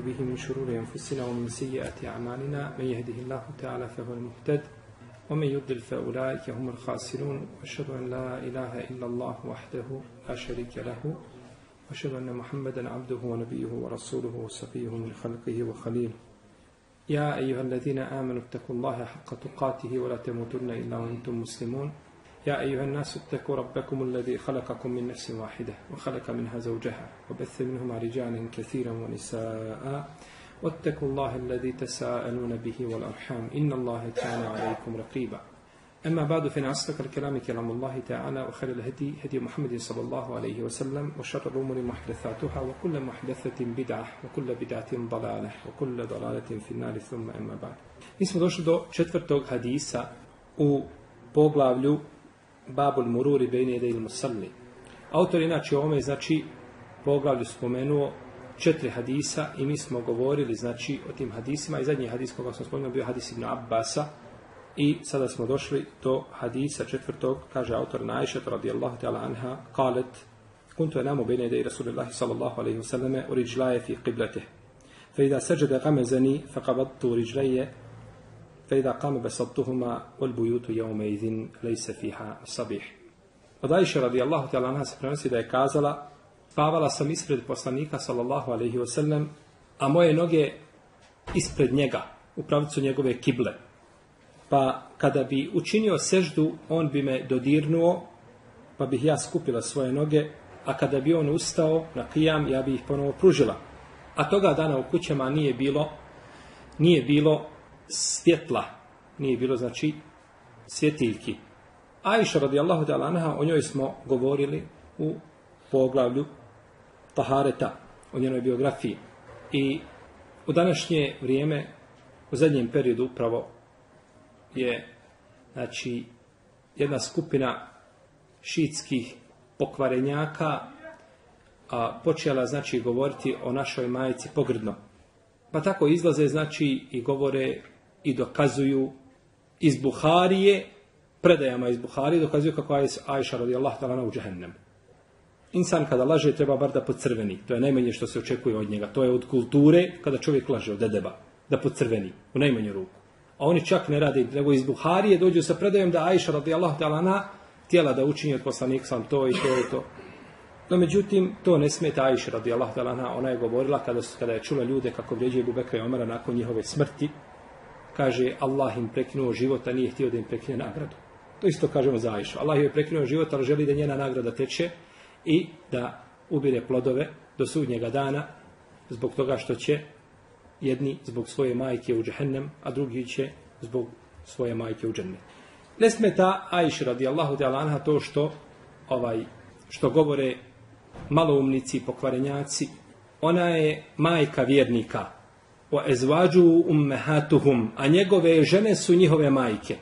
به من شرور أنفسنا ومن سيئات أعمالنا من يهده الله تعالى فهو المهتد ومن يضلل فأولئك هم الخاسرون وأشهد أن لا إله إلا الله وحده لا شريك له وأشهد أن محمدا عبده ونبيه ورسوله وصفيه من خلقه وخليله. يا أيها الذين آمنوا اتقوا الله حق تقاته ولا تموتن إلا وأنتم مسلمون. يا أيها الناس اتقوا ربكم الذي خلقكم من نفس واحدة وخلق منها زوجها وبث منهما رجالا كثيرا ونساء واتقوا الله الذي تساءلون به والأرحام إن الله كان عليكم رقيبا. أما بعد فإن أصدق الكلام كلام الله تعالى وخير الهدي هدي محمد صلى الله عليه وسلم وشر الأمور محدثاتها وكل محدثة بدعة وكل بدعة ضلالة وكل ضلالة في النار. ثم أما بعد. Mi smo došli u poglavlju Babul Mururi Bejnede il Musalli. Autor inače o ovome, znači, poglavlju spomenuo četiri hadisa i mi smo govorili, znači, o tim hadisima i zadnji hadis koga smo spomenuo bio hadis Ibn Abbasa i sada smo došli do hadisa četvrtog, kaže autor Najšet radijallahu ta'ala anha, kalet, kuntu enamu bejne idej Rasulillahi sallallahu alaihi wasallam u riđlaje fi qiblatih. فإذا سجد غمزني فقبضت رجلي فإذا قام بسطتهما والبيوت يومئذ ليس فيها صبيح Od Ajše radijallahu ta'ala anha se prenosi da je kazala spavala sam ispred poslanika sallallahu alaihi wasallam a moje noge ispred njega u pravicu njegove kible pa kada bi učinio seždu on bi me dodirnuo pa bih ja skupila svoje noge a kada bi on ustao na kijam ja bi ih ponovo pružila a toga dana u kućama nije bilo nije bilo svjetla. Nije bilo, znači, svjetiljki. Aisha radijallahu ta'ala o njoj smo govorili u poglavlju Tahareta, o njenoj biografiji. I u današnje vrijeme, u zadnjem periodu upravo, je, znači, jedna skupina šitskih pokvarenjaka a, počela, znači, govoriti o našoj majici pogrdno. Pa tako izlaze, znači, i govore i dokazuju iz Buharije, predajama iz Buharije, dokazuju kako je Ajša radijallahu ta'ala u džahennem. Insan kada laže treba bar da pocrveni. To je najmanje što se očekuje od njega. To je od kulture kada čovjek laže od dedeba. Da pocrveni. U najmanju ruku. A oni čak ne rade, nego iz Buharije dođu sa predajom da Ajša radijallahu ta'ala tijela da učini od poslanika sam to i to i to. No međutim, to ne smeta Aisha radijallahu ta'ala ona je govorila kada, kada je čula ljude kako vrijeđaju Bubekra i Omara nakon njihove smrti, kaže Allah im prekinuo život, a nije htio da im prekine nagradu. To isto kažemo za Aisha. Allah je prekinuo život, ali želi da njena nagrada teče i da ubire plodove do sudnjega dana zbog toga što će jedni zbog svoje majke u džahennem, a drugi će zbog svoje majke u džennet. Ne smeta Aisha radijallahu ta'ala to što ovaj što govore maloumnici i pokvarenjaci, ona je majka vjernika. O ezvađu ummehatuhum, a njegove žene su njihove majke.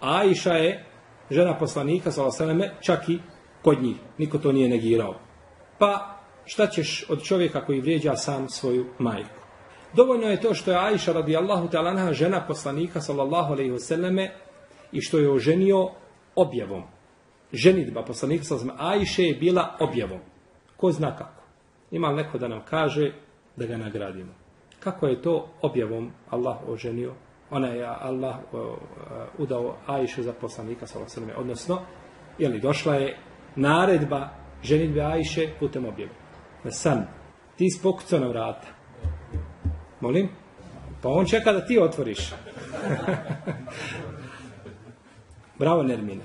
A Aisha je žena poslanika, salasaleme, čak i kod njih. Niko to nije negirao. Pa šta ćeš od čovjeka koji vrijeđa sam svoju majku? Dovoljno je to što je Aisha radijallahu ta'ala žena poslanika sallallahu alaihi wasallame i što je oženio objavom. Ženitba poslanika sallallahu Ajše je bila objavom. Ko zna kako? Ima neko da nam kaže da ga nagradimo? Kako je to objavom Allah oženio? Ona je Allah udao Ajšu za poslanika sa Odnosno, je li došla je naredba ženitbe Ajše putem objave. Na san. Ti spokucao na vrata. Molim? Pa on čeka da ti otvoriš. Bravo Nermina.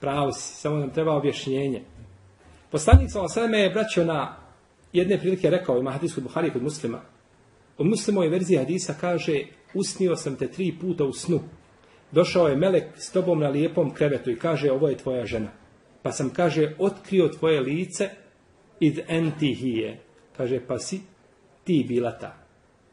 Pravo si. Samo nam treba objašnjenje. Poslanik sa je braćo na jedne prilike rekao, ima hadis kod Buhari kod muslima. U muslimoj verziji hadisa kaže, usnio sam te tri puta u snu. Došao je melek s tobom na lijepom krevetu i kaže, ovo je tvoja žena. Pa sam, kaže, otkrio tvoje lice id entihije. Kaže, pa si ti bila ta.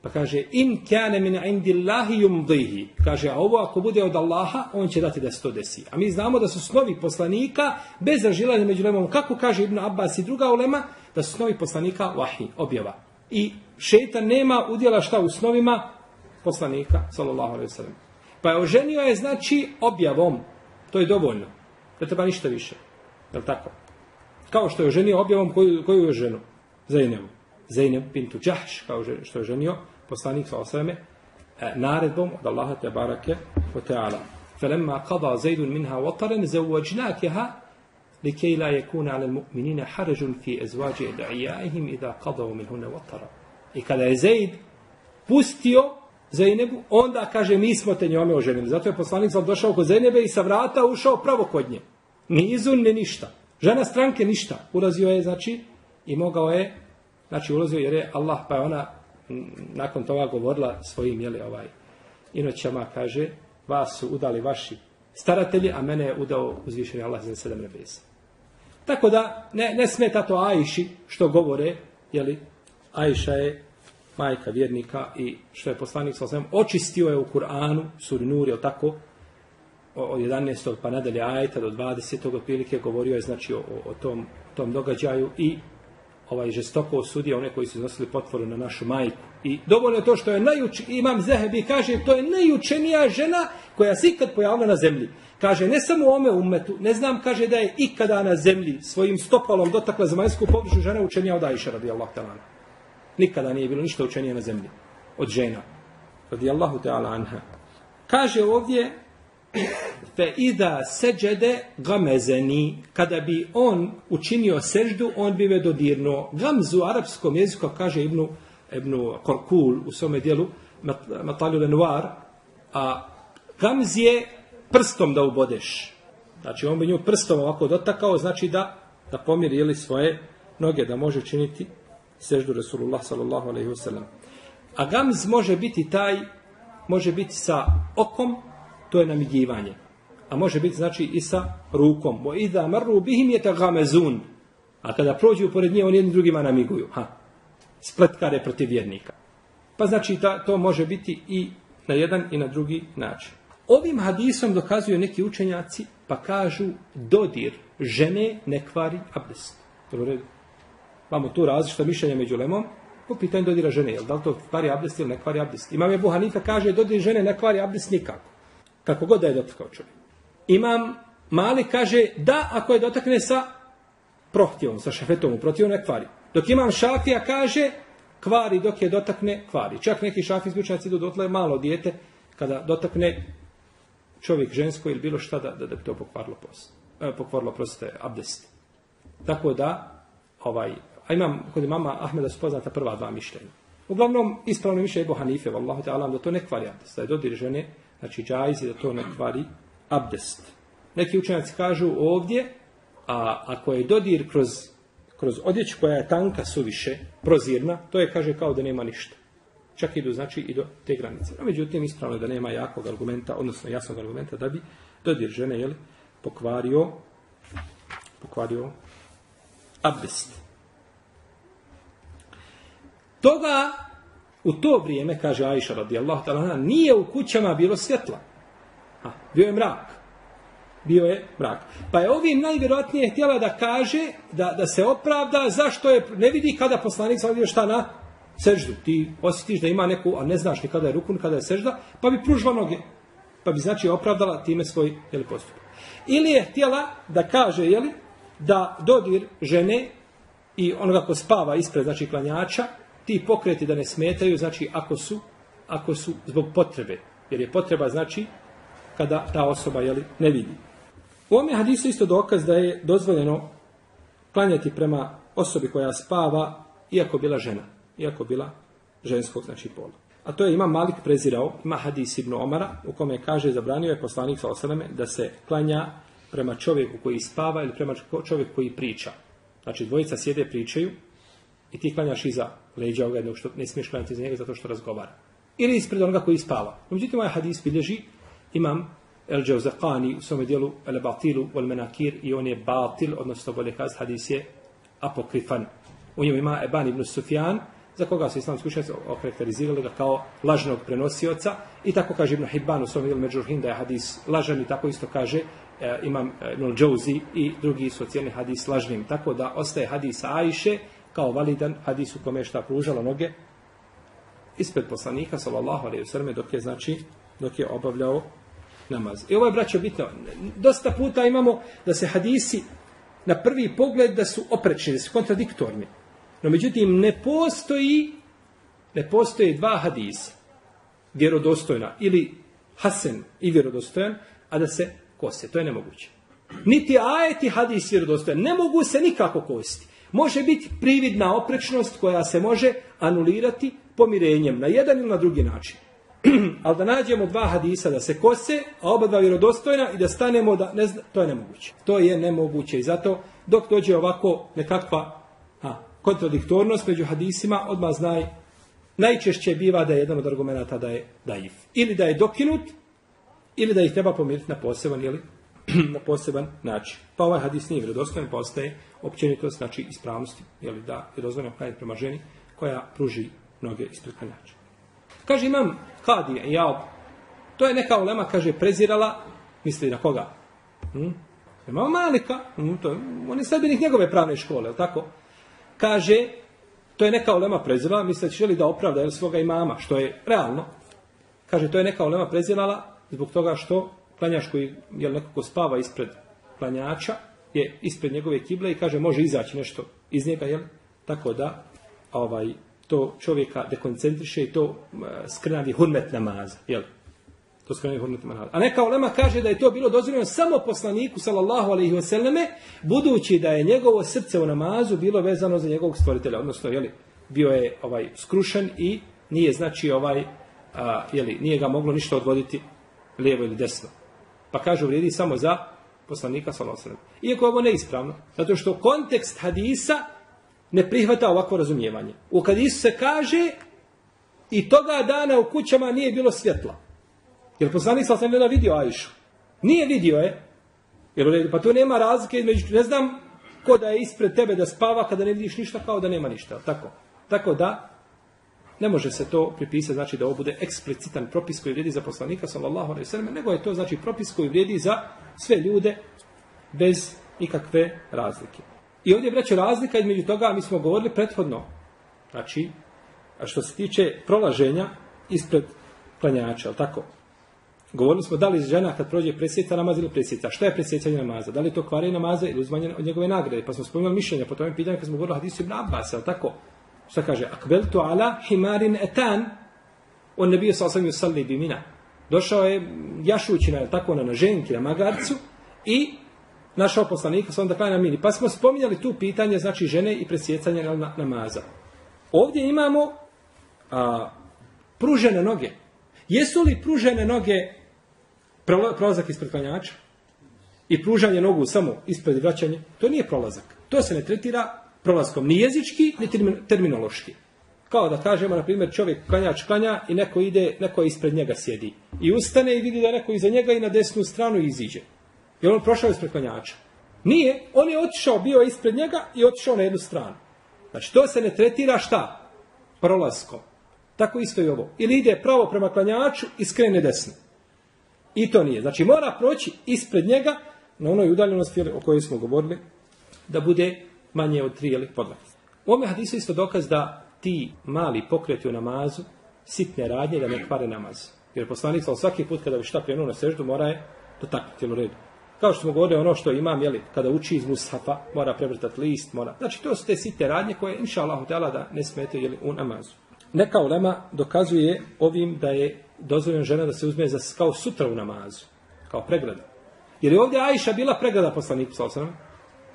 Pa kaže, in kane min indillahi yumdihi. Kaže, a ovo ako bude od Allaha, on će dati da se to desi. A mi znamo da su snovi poslanika bez ražilanja među lemom. Kako kaže Ibn Abbas i druga ulema, da su snovi poslanika vahi, objava. I šeitan nema udjela šta u snovima poslanika, sallallahu alaihi sallam. Pa je oženio je, znači, objavom. To je dovoljno. Ne treba ništa više. Je tako? Kao što je oženio objavom koju, koju je ženu. Zainabu. Zeynep bintu Đahš, kao što je ženio poslanik sa osreme, naredbom od Allaha te barake o teala. فلما قضى زيد منها وطرا زوجناكها لكي لا يكون على المؤمنين حرج في أزواج أدعيائهم إذا قضوا منهن وطرا I kada je Zaid pustio Zeynebu, onda kaže mi smo te njome oženili. Zato je poslanik sam došao kod Zeynebe i sa vrata ušao pravo kod nje. Ni izun, ni ništa. Žena stranke ništa. Ulazio je, znači, i mogao je, znači ulazio jer je Allah, pa je ona nakon toga govorila svojim, jeli, ovaj, inoćama, kaže, vas su udali vaši staratelji, a mene je udao uzvišeni Allah za sedam nebesa. Tako da, ne, ne smeta to Ajši što govore, jeli, Ajša je majka vjernika i što je poslanik sa očistio je u Kur'anu, suri Nur, je tako, od 11. pa nadalje ajta do 20. otprilike govorio je znači o, o tom, tom događaju i ovaj žestoko osudio one koji su iznosili potvoru na našu majku. I dovoljno je to što je najuč, imam Zehebi kaže to je najučenija žena koja se ikad pojavila na zemlji. Kaže, ne samo ome umetu, ne znam, kaže da je ikada na zemlji svojim stopalom dotakla zemaljsku površu žena učenija od Aisha radijallahu ta'ala. Nikada nije bilo ništa učenije na zemlji od žena. Radijallahu ta'ala anha. Kaže ovdje, fe ida seđede gamezeni, kada bi on učinio seždu, on bi me dodirnuo. Gamzu u arapskom jeziku, kaže Ibnu, Ibnu Korkul u svome dijelu, Matalju Lenoir, a gamz je prstom da ubodeš. Znači, on bi nju prstom ovako dotakao, znači da, da pomiri ili svoje noge, da može činiti seždu Resulullah sallallahu alaihi wasallam. A gamz može biti taj, može biti sa okom, to je namigivanje. A može biti znači i sa rukom. Bo idha marru bihim je. A kada prođu pored nje, oni jedni drugima namiguju. Ha. Spletkare protiv vjernika. Pa znači ta, to može biti i na jedan i na drugi način. Ovim hadisom dokazuju neki učenjaci, pa kažu dodir žene ne kvari abdest. Dobro redu. Imamo tu različito mišljenje među lemom po pitanju dodira žene. Jel, da li to kvari abdest ili ne kvari abdest? Imam je Buhanifa kaže dodir žene ne kvari abdest nikako. Kako god da je dotakao čovjek. Imam Mali kaže da ako je dotakne sa prohtjevom, sa šafetom u protivu ne kvari. Dok imam Šafija kaže kvari dok je dotakne kvari. Čak neki šafi izbučaci idu dotle malo dijete kada dotakne čovjek žensko ili bilo šta da, da, da bi to pokvarilo post. E, pokvarilo proste abdest. Tako da ovaj a imam kod mama Ahmeda su poznata prva dva mišljenja. Uglavnom, ispravno mišlje je Hanife, vallahu ta'ala, da to ne kvari abdest. Da je dodir žene, znači džajzi, da to ne kvari abdest. Neki učenjaci kažu ovdje, a ako je dodir kroz, kroz odjeću koja je tanka suviše, prozirna, to je, kaže, kao da nema ništa. Čak idu, znači, i do te granice. A međutim, ispravno je da nema jakog argumenta, odnosno jasnog argumenta, da bi dodir žene, jel, pokvario, pokvario abdest. Toga u to vrijeme, kaže Aisha radijallahu ta'ala, nije u kućama bilo svjetla. Ha, bio je mrak. Bio je mrak. Pa je ovim najvjerojatnije htjela da kaže, da, da se opravda zašto je, ne vidi kada poslanik sa šta na seždu. Ti osjetiš da ima neku, a ne znaš ni kada je rukun, kada je sežda, pa bi pružila noge. Pa bi znači opravdala time svoj jeli, postup. Ili je htjela da kaže, jeli, da dodir žene i onoga ko spava ispred, znači klanjača, ti pokreti da ne smetaju, znači ako su, ako su zbog potrebe. Jer je potreba, znači, kada ta osoba jeli, ne vidi. U ovom je hadisu isto dokaz da je dozvoljeno klanjati prema osobi koja spava, iako bila žena. Iako bila ženskog, znači, pola. A to je ima Malik prezirao, ima hadis Ibn Omara, u kome kaže, zabranio je poslanik sa osaleme, da se klanja prema čovjeku koji spava ili prema čovjeku koji priča. Znači, dvojica sjede, pričaju, i ti klanjaš iza leđa ovoga jednog što ne smiješ klanjati iza njega zato što razgovara. Ili ispred onoga koji spava. Međutim, ovaj hadis bilježi imam El Džauzakani u svome dijelu El Batilu Wal Menakir i on je batil, odnosno bolje kaz, hadis je apokrifan. U njemu ima Eban ibn Sufjan, za koga su islamski učenjaci okarakterizirali ga kao lažnog prenosioca i tako kaže Ibn Hibban u svome dijelu Međurhin da je hadis lažan i tako isto kaže e, imam Ibn Džauzi i drugi su ocijenili hadis lažnim. Tako da ostaje hadis Ajše kao validan hadis u kome je šta pružalo noge ispred poslanika sallallahu alejhi ve dok je znači dok je obavljao namaz. I ovo je braćo bitno. Dosta puta imamo da se hadisi na prvi pogled da su oprečni, da su kontradiktorni. No međutim, ne postoji, ne postoji dva hadisa, vjerodostojna, ili hasen i vjerodostojan, a da se kose. To je nemoguće. Niti ajeti hadis vjerodostojan. Ne mogu se nikako kositi. Može biti prividna oprečnost koja se može anulirati pomirenjem na jedan ili na drugi način. Ali da nađemo dva hadisa da se kose, a oba dva vjerodostojna i da stanemo da ne zna, to je nemoguće. To je nemoguće i zato dok dođe ovako nekakva a, kontradiktornost među hadisima, odmah znaj najčešće biva da je jedan od argumenta da je daif. Ili da je dokinut, ili da ih treba pomiriti na poseban, ili na poseban način. Pa ovaj hadis nije vjerodostojan, postaje općenito znači ispravnosti, jeli da je dozvoljeno klanjati prema ženi koja pruži noge ispred klanjača. Kaže imam Kadija i Jaob, to je neka ulema, kaže, prezirala, misli na koga? Hm? Imamo Malika, hm, to je, on je sljedbenik njegove pravne škole, je tako? Kaže, to je neka ulema prezirala, misli da želi da opravda jel, svoga imama, što je realno. Kaže, to je neka ulema prezirala zbog toga što klanjač koji jel, nekako spava ispred klanjača, je ispred njegove kible i kaže može izaći nešto iz njega, jel? Tako da ovaj to čovjeka dekoncentriše i to uh, skrnavi hurmet namaza, jel? To skrnavi hurmet namaza. A neka ulema kaže da je to bilo dozvoljeno samo poslaniku, sallallahu alaihi wasallame, budući da je njegovo srce u namazu bilo vezano za njegovog stvoritelja, odnosno, jel, bio je ovaj skrušen i nije, znači, ovaj, a, jeli, nije ga moglo ništa odvoditi lijevo ili desno. Pa kaže, vrijedi samo za poslanika sallallahu Iako je ovo neispravno, zato što kontekst hadisa ne prihvata ovako razumijevanje. U hadisu se kaže i toga dana u kućama nije bilo svjetla. Jer poslanik sallallahu alejhi vidio Ajšu. Nije vidio je. Jer pa tu nema razlike između ne znam ko da je ispred tebe da spava kada ne vidiš ništa kao da nema ništa, tako. Tako da ne može se to pripisati znači da ovo bude eksplicitan propis koji vrijedi za poslanika sallallahu alejhi ve sellem, nego je to znači propis koji vrijedi za sve ljude bez ikakve razlike. I ovdje vreće razlika između toga, mi smo govorili prethodno. Znači, a što se tiče prolaženja ispred klanjača, ali tako? Govorili smo da li žena kad prođe presjeca namaz ili presjeca. Šta je presjecanje namaza? Da li to kvari namaza ili uzmanje od njegove nagrade? Pa smo spomenuli mišljenja po tome pitanju kad smo govorili hadisu ibn Abbas, ali tako? Šta kaže? Akbeltu ala himarin etan on ne bio sa osam yusalli bimina. Došao je jašući na, tako, na ženki, na magarcu i našao poslanika sa onda klanja mini. Pa smo spominjali tu pitanje, znači žene i presjecanje na namaza. Ovdje imamo a, pružene noge. Jesu li pružene noge prolazak ispred klanjača? I pružanje nogu samo ispred vraćanje? To nije prolazak. To se ne tretira prolazkom ni jezički, ni terminološki. Kao da kažemo, na primjer, čovjek klanjač klanja i neko ide, neko ispred njega sjedi. I ustane i vidi da neko iza njega i na desnu stranu iziđe. Je on prošao ispred klanjača? Nije, on je otišao, bio ispred njega i otišao na jednu stranu. Znači, to se ne tretira šta? Prolaskom. Tako isto i ovo. Ili ide pravo prema klanjaču i skrene desno. I to nije. Znači, mora proći ispred njega na onoj udaljenosti o kojoj smo govorili, da bude manje od tri jelih podlake. U ovome hadisu isto dokaz da ti mali pokreti u namazu, sitne radnje, da ne kvare namaz. Jer poslanik svaki put kada bi šta krenuo na seždu, mora je dotaknuti u redu. Kao što smo govorili, ono što imam, jeli, kada uči iz mushafa, mora prevrtati list, mora... Znači, to su te site radnje koje, inša Allah, da ne smete jeli, u namazu. Neka ulema dokazuje ovim da je dozvoljena žena da se uzme za, kao sutra u namazu, kao pregrada. Jer je ovdje Ajša bila pregrada poslaniku, sa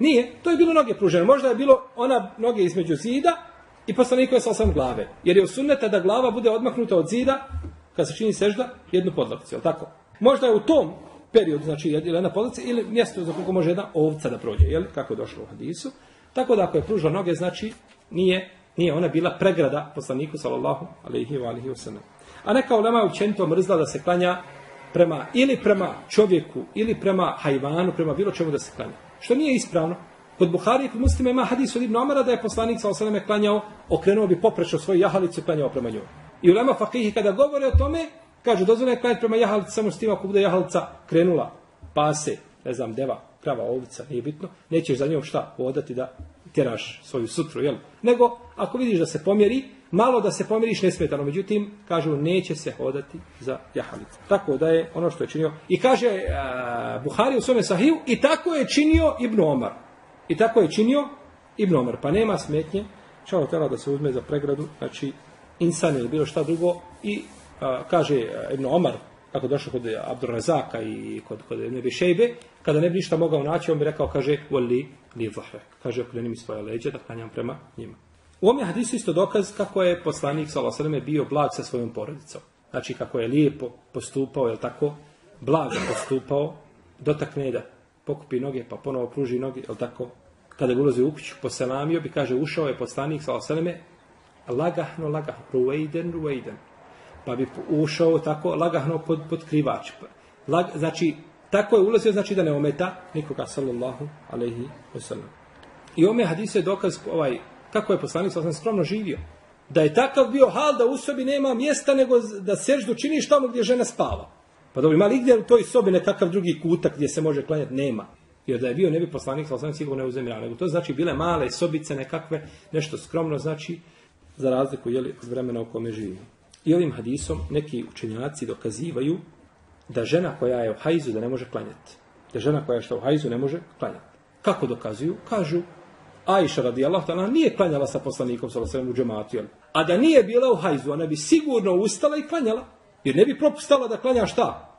Nije, to je bilo noge pružene. Možda je bilo ona noge između zida i poslaniku je sa glave. Jer je osuneta da glava bude odmaknuta od zida, kad se čini sežda, jednu podlakcu, je tako? Možda je u tom period, znači jedna polica ili mjesto za koliko može jedna ovca da prođe, jel? kako je došlo u hadisu. Tako da ako je pružila noge, znači nije, nije ona bila pregrada poslaniku sallallahu alejhi ve alihi wasallam. A neka ulema je učenito mrzla da se klanja prema ili prema čovjeku ili prema hajvanu, prema bilo čemu da se klanja. Što nije ispravno. Kod Buhari i kod muslima ima hadis od Ibn Omara da je poslanik sallallahu alejhi klanjao, okrenuo bi poprečno svoju jahalicu i klanjao prema njoj. I ulema fakihi kada govore o tome, Kažu, dozvoljeno je klanjati prema jahalici samo s tim ako bude jahalica krenula, pase, ne znam, deva, krava, ovica, nije bitno, nećeš za njom šta odati da tjeraš svoju sutru, jel? Nego, ako vidiš da se pomjeri, malo da se pomjeriš nesmetano, međutim, kažu, neće se hodati za jahalicu. Tako da je ono što je činio. I kaže uh, Buhari u svome sahiju, i tako je činio Ibn Omar. I tako je činio Ibn Omar. Pa nema smetnje Čao tela da se uzme za pregradu, znači insan ili bilo šta drugo i a, kaže Ibn Omar, kako došao kod Abdurrazaka i kod, kod Nebi Šejbe, kada ne bi ništa mogao naći, on bi rekao, kaže, voli li zahre. Kaže, okreni mi svoje leđe da klanjam prema njima. U ovom je hadisu isto dokaz kako je poslanik s.a.v. bio blag sa svojom porodicom. Znači, kako je lijepo postupao, je tako, blago postupao, dotakne da pokupi noge, pa ponovo pruži noge, je tako, kada ga ulazi u kuću, poselamio bi, kaže, ušao je poslanik s.a.v. lagahno, lagahno, ruejden, ruejden. Pa bi ušao tako, lagahno pod, pod krivač. Lag, znači, tako je ulazio, znači da ne ometa nikoga, sallallahu alaihi wasallam. I ome hadise je dokaz ovaj, kako je poslanik s.a.v. skromno živio. Da je takav bio hal da u sobi nema mjesta nego da seždu činiš tamo gdje žena spava. Pa dobro, ima li gdje u toj sobi nekakav drugi kutak gdje se može klanjati? Nema. Jer da je bio ne bi poslanik sa sigurno ne uzemira. Nego to znači bile male sobice nekakve, nešto skromno znači za razliku jeli, od vremena u kome živimo. I ovim hadisom neki učenjaci dokazivaju da žena koja je u hajzu da ne može klanjati. Da žena koja je što u hajzu ne može klanjati. Kako dokazuju? Kažu Ajša radijallahu ta'ala nije klanjala sa poslanikom sallallahu alejhi u džematu. A da nije bila u hajzu, ona bi sigurno ustala i klanjala. Jer ne bi propustala da klanja šta?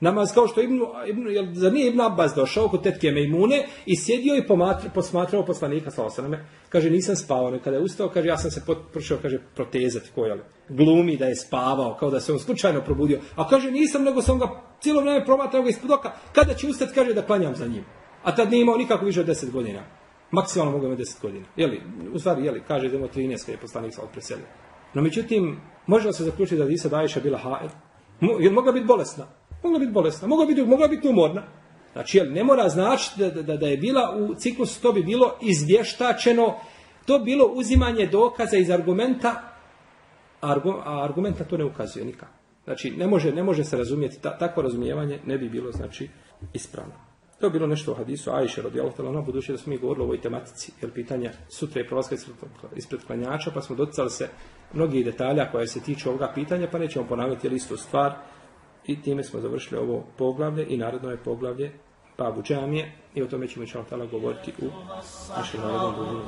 Namaz kao što Ibn, Ibn, jel, za nije Ibn Abbas došao kod tetke Mejmune i sjedio i posmatrao poslanika sa osaname. Kaže, nisam spavao. Kada je ustao, kaže, ja sam se počeo, kaže, protezati ko je glumi da je spavao, kao da se on slučajno probudio. A kaže, nisam, nego sam ga cijelo vreme promatrao ga ispod oka. Kada će ustati, kaže, da klanjam za njim. A tad nije imao nikako više od 10 godina. Maksimalno mogu imati 10 godina. Jeli, u stvari, jeli, kaže, idemo 13 kada je poslanik sa preselio. No, međutim, može se zaključiti da Isa Dajša bila haed? Je mogla biti bolesna? Mogla biti bolesna, mogla biti, mogla biti umorna. Znači, jel, ne mora značiti da, da, da je bila u ciklusu, to bi bilo izvještačeno, to bilo uzimanje dokaza iz argumenta, argu, a argumenta to ne ukazuje nikako. Znači, ne može, ne može se razumijeti, ta, takvo razumijevanje ne bi bilo, znači, ispravno. To je bilo nešto u hadisu Ajše radijallahu ta'ala na budući da smo mi govorili o ovoj tematici, jer pitanja sutra je prolaska ispred klanjača, pa smo doticali se mnogih detalja koje se tiču ovoga pitanja, pa nećemo ponavljati istu stvar. I time smo završili ovo poglavlje i narodno je poglavlje Babu Džamije i o tome ćemo inšaltala govoriti u našem narodnom.